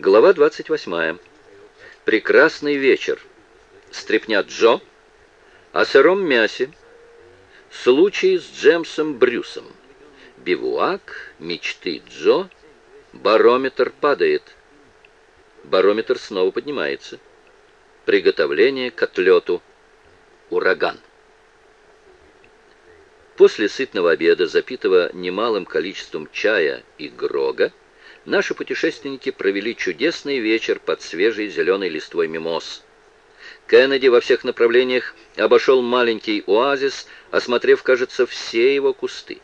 Глава 28. Прекрасный вечер. Стрепня Джо. О сыром мясе. Случай с Джемсом Брюсом. Бивуак. Мечты Джо. Барометр падает. Барометр снова поднимается. Приготовление к отлету. Ураган. После сытного обеда, запитого немалым количеством чая и грога, наши путешественники провели чудесный вечер под свежей зеленой листвой мимоз. Кеннеди во всех направлениях обошел маленький оазис, осмотрев, кажется, все его кусты.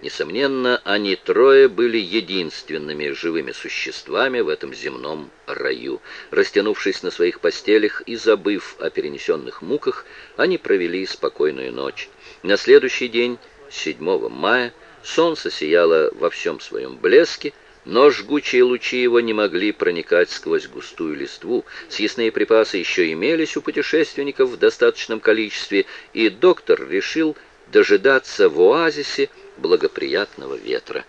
Несомненно, они трое были единственными живыми существами в этом земном раю. Растянувшись на своих постелях и забыв о перенесенных муках, они провели спокойную ночь. На следующий день, 7 мая, солнце сияло во всем своем блеске, но жгучие лучи его не могли проникать сквозь густую листву. Съестные припасы еще имелись у путешественников в достаточном количестве, и доктор решил дожидаться в оазисе благоприятного ветра.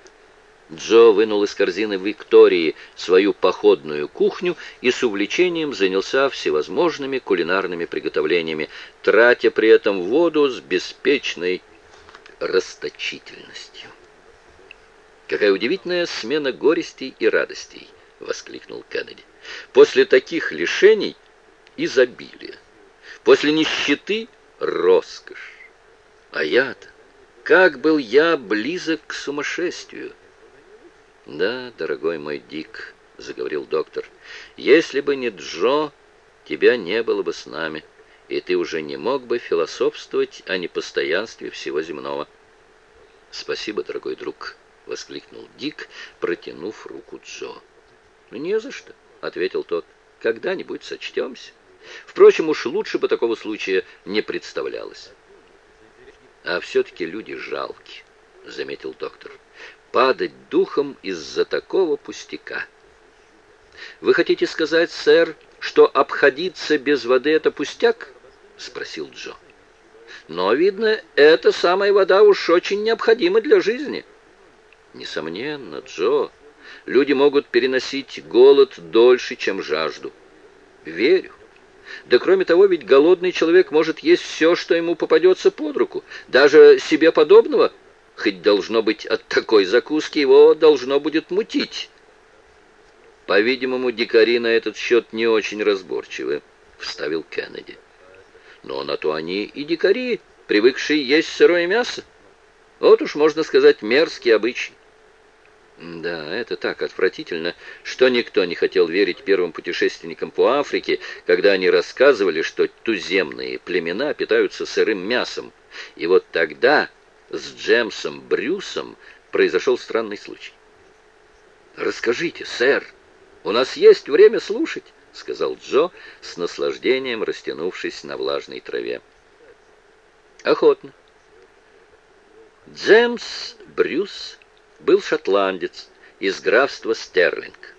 Джо вынул из корзины Виктории свою походную кухню и с увлечением занялся всевозможными кулинарными приготовлениями, тратя при этом воду с беспечной расточительностью. «Какая удивительная смена горестей и радостей!» — воскликнул Кеннеди. «После таких лишений — изобилие, после нищеты — роскошь. А я-то, как был я близок к сумасшествию!» «Да, дорогой мой Дик», — заговорил доктор, — «если бы не Джо, тебя не было бы с нами, и ты уже не мог бы философствовать о непостоянстве всего земного». «Спасибо, дорогой друг», — воскликнул Дик, протянув руку Джо. «Ну, не за что», — ответил тот, — «когда-нибудь сочтемся. Впрочем, уж лучше бы такого случая не представлялось». «А все-таки люди жалки», — заметил доктор падать духом из-за такого пустяка. «Вы хотите сказать, сэр, что обходиться без воды — это пустяк?» — спросил Джо. «Но, видно, эта самая вода уж очень необходима для жизни». «Несомненно, Джо, люди могут переносить голод дольше, чем жажду». «Верю. Да кроме того, ведь голодный человек может есть все, что ему попадется под руку, даже себе подобного — хоть должно быть от такой закуски его должно будет мутить. По-видимому, дикари на этот счет не очень разборчивы, вставил Кеннеди. Но на то они и дикари, привыкшие есть сырое мясо. Вот уж, можно сказать, мерзкий обычай. Да, это так отвратительно, что никто не хотел верить первым путешественникам по Африке, когда они рассказывали, что туземные племена питаются сырым мясом. И вот тогда с Джемсом Брюсом произошел странный случай. «Расскажите, сэр, у нас есть время слушать», — сказал Джо, с наслаждением растянувшись на влажной траве. «Охотно». Джемс Брюс был шотландец из графства Стерлинг.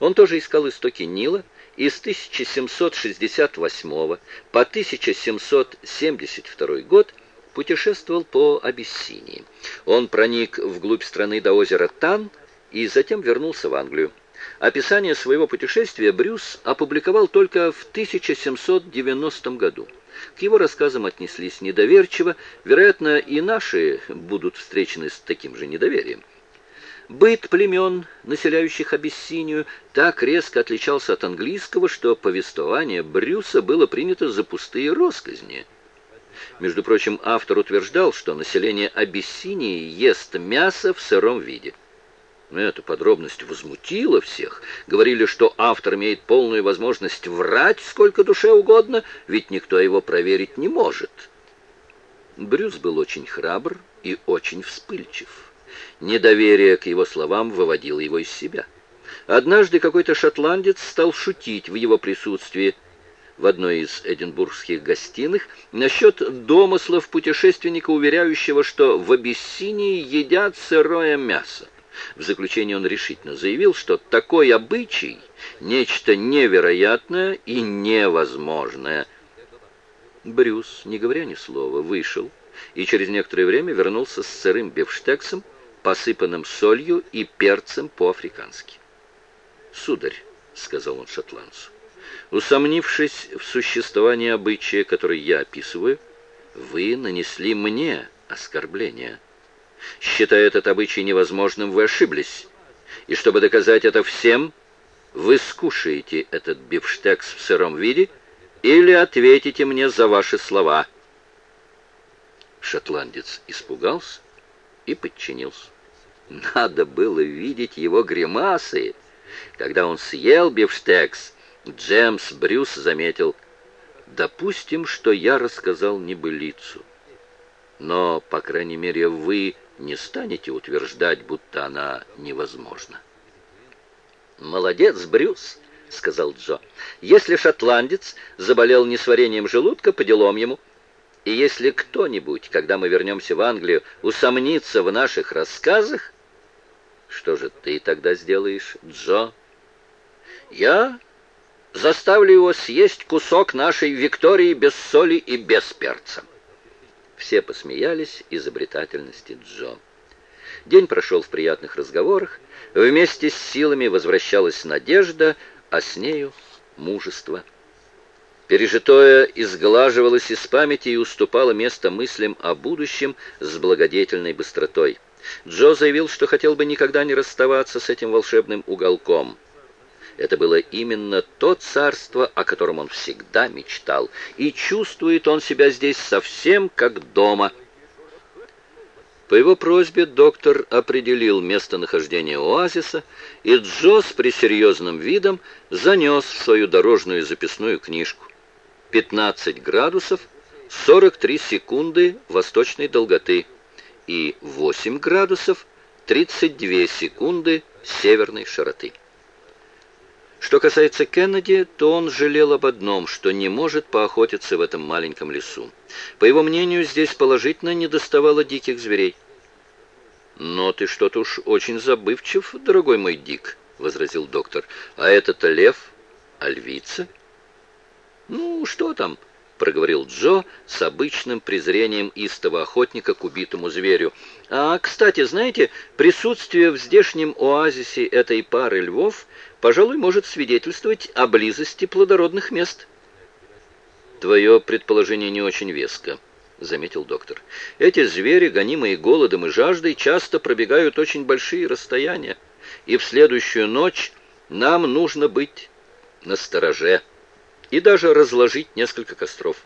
Он тоже искал истоки Нила, и с 1768 по 1772 год путешествовал по Абиссинии. Он проник вглубь страны до озера Тан и затем вернулся в Англию. Описание своего путешествия Брюс опубликовал только в 1790 году. К его рассказам отнеслись недоверчиво, вероятно, и наши будут встречены с таким же недоверием. Быт племен, населяющих Абиссинию, так резко отличался от английского, что повествование Брюса было принято за пустые росказни – между прочим, автор утверждал, что население Абиссинии ест мясо в сыром виде. Эта подробность возмутила всех. Говорили, что автор имеет полную возможность врать сколько душе угодно, ведь никто его проверить не может. Брюс был очень храбр и очень вспыльчив. Недоверие к его словам выводило его из себя. Однажды какой-то шотландец стал шутить в его присутствии, в одной из эдинбургских гостиных насчет домыслов путешественника, уверяющего, что в Абиссинии едят сырое мясо. В заключение он решительно заявил, что такой обычай – нечто невероятное и невозможное. Брюс, не говоря ни слова, вышел и через некоторое время вернулся с сырым бифштексом, посыпанным солью и перцем по-африкански. «Сударь», сказал он шотландцу. «Усомнившись в существовании обычая, который я описываю, вы нанесли мне оскорбление. Считая этот обычай невозможным, вы ошиблись. И чтобы доказать это всем, вы скушаете этот бифштекс в сыром виде или ответите мне за ваши слова». Шотландец испугался и подчинился. Надо было видеть его гримасы. Когда он съел бифштекс, Джемс Брюс заметил, «Допустим, что я рассказал небылицу. Но, по крайней мере, вы не станете утверждать, будто она невозможна». «Молодец, Брюс!» — сказал Джо. «Если шотландец заболел несварением желудка, по делам ему. И если кто-нибудь, когда мы вернемся в Англию, усомнится в наших рассказах, что же ты тогда сделаешь, Джо? Я заставлю его съесть кусок нашей Виктории без соли и без перца. Все посмеялись изобретательности Джо. День прошел в приятных разговорах. Вместе с силами возвращалась надежда, а с нею мужество. Пережитое изглаживалось из памяти и уступало место мыслям о будущем с благодетельной быстротой. Джо заявил, что хотел бы никогда не расставаться с этим волшебным уголком. Это было именно то царство, о котором он всегда мечтал, и чувствует он себя здесь совсем как дома. По его просьбе доктор определил местонахождение оазиса, и Джо с пресерьезным видом занес свою дорожную записную книжку. 15 градусов 43 секунды восточной долготы и 8 градусов 32 секунды северной широты. Что касается Кеннеди, то он жалел об одном, что не может поохотиться в этом маленьком лесу. По его мнению, здесь положительно не доставало диких зверей. «Но ты что-то уж очень забывчив, дорогой мой Дик», — возразил доктор. «А это-то лев, а львица?» «Ну, что там?» — проговорил Джо с обычным презрением истого охотника к убитому зверю. «А, кстати, знаете, присутствие в здешнем оазисе этой пары львов, пожалуй, может свидетельствовать о близости плодородных мест». «Твое предположение не очень веско», — заметил доктор. «Эти звери, гонимые голодом и жаждой, часто пробегают очень большие расстояния, и в следующую ночь нам нужно быть настороже» и даже разложить несколько костров.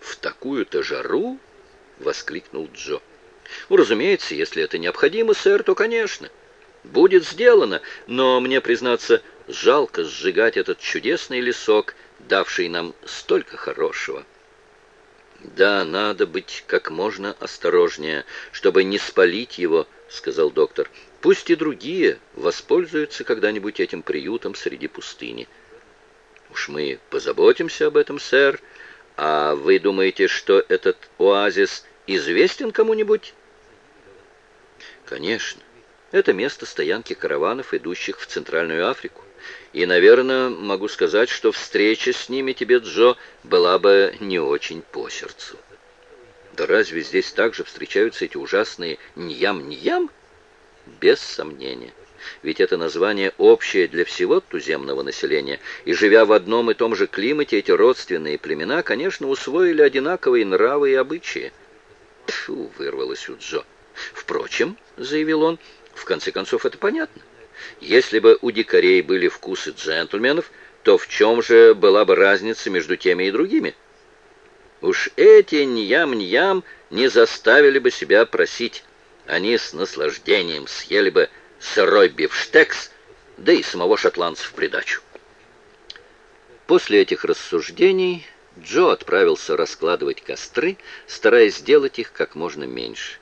«В такую-то жару?» — воскликнул Джо. «Ну, разумеется, если это необходимо, сэр, то, конечно. Будет сделано, но мне, признаться, жалко сжигать этот чудесный лесок, давший нам столько хорошего». «Да, надо быть как можно осторожнее, чтобы не спалить его», — сказал доктор. «Пусть и другие воспользуются когда-нибудь этим приютом среди пустыни». Уж мы позаботимся об этом, сэр. А вы думаете, что этот оазис известен кому-нибудь? Конечно. Это место стоянки караванов, идущих в Центральную Африку. И, наверное, могу сказать, что встреча с ними тебе, Джо, была бы не очень по сердцу. Да разве здесь также встречаются эти ужасные ньям-ньям? Без сомнения ведь это название общее для всего туземного населения, и живя в одном и том же климате, эти родственные племена, конечно, усвоили одинаковые нравы и обычаи. Фу, вырвалось у Джо. Впрочем, заявил он, в конце концов это понятно. Если бы у дикарей были вкусы джентльменов, то в чем же была бы разница между теми и другими? Уж эти ньям-ньям не заставили бы себя просить. Они с наслаждением съели бы сырой бифштекс, да и самого шотландца в придачу. После этих рассуждений Джо отправился раскладывать костры, стараясь сделать их как можно меньше.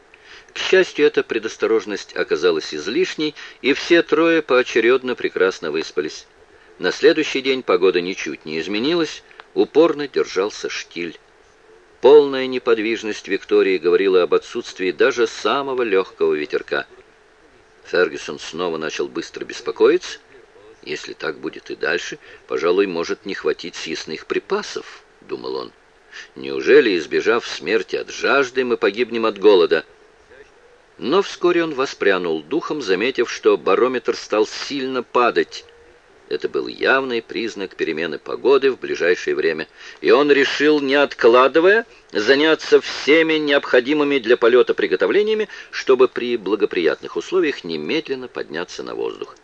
К счастью, эта предосторожность оказалась излишней, и все трое поочередно прекрасно выспались. На следующий день погода ничуть не изменилась, упорно держался штиль. Полная неподвижность Виктории говорила об отсутствии даже самого легкого ветерка – Фергюсон снова начал быстро беспокоиться. Если так будет и дальше, пожалуй, может не хватить съестных припасов, думал он. Неужели, избежав смерти от жажды, мы погибнем от голода? Но вскоре он воспрянул духом, заметив, что барометр стал сильно падать. Это был явный признак перемены погоды в ближайшее время, и он решил, не откладывая, заняться всеми необходимыми для полета приготовлениями, чтобы при благоприятных условиях немедленно подняться на воздух.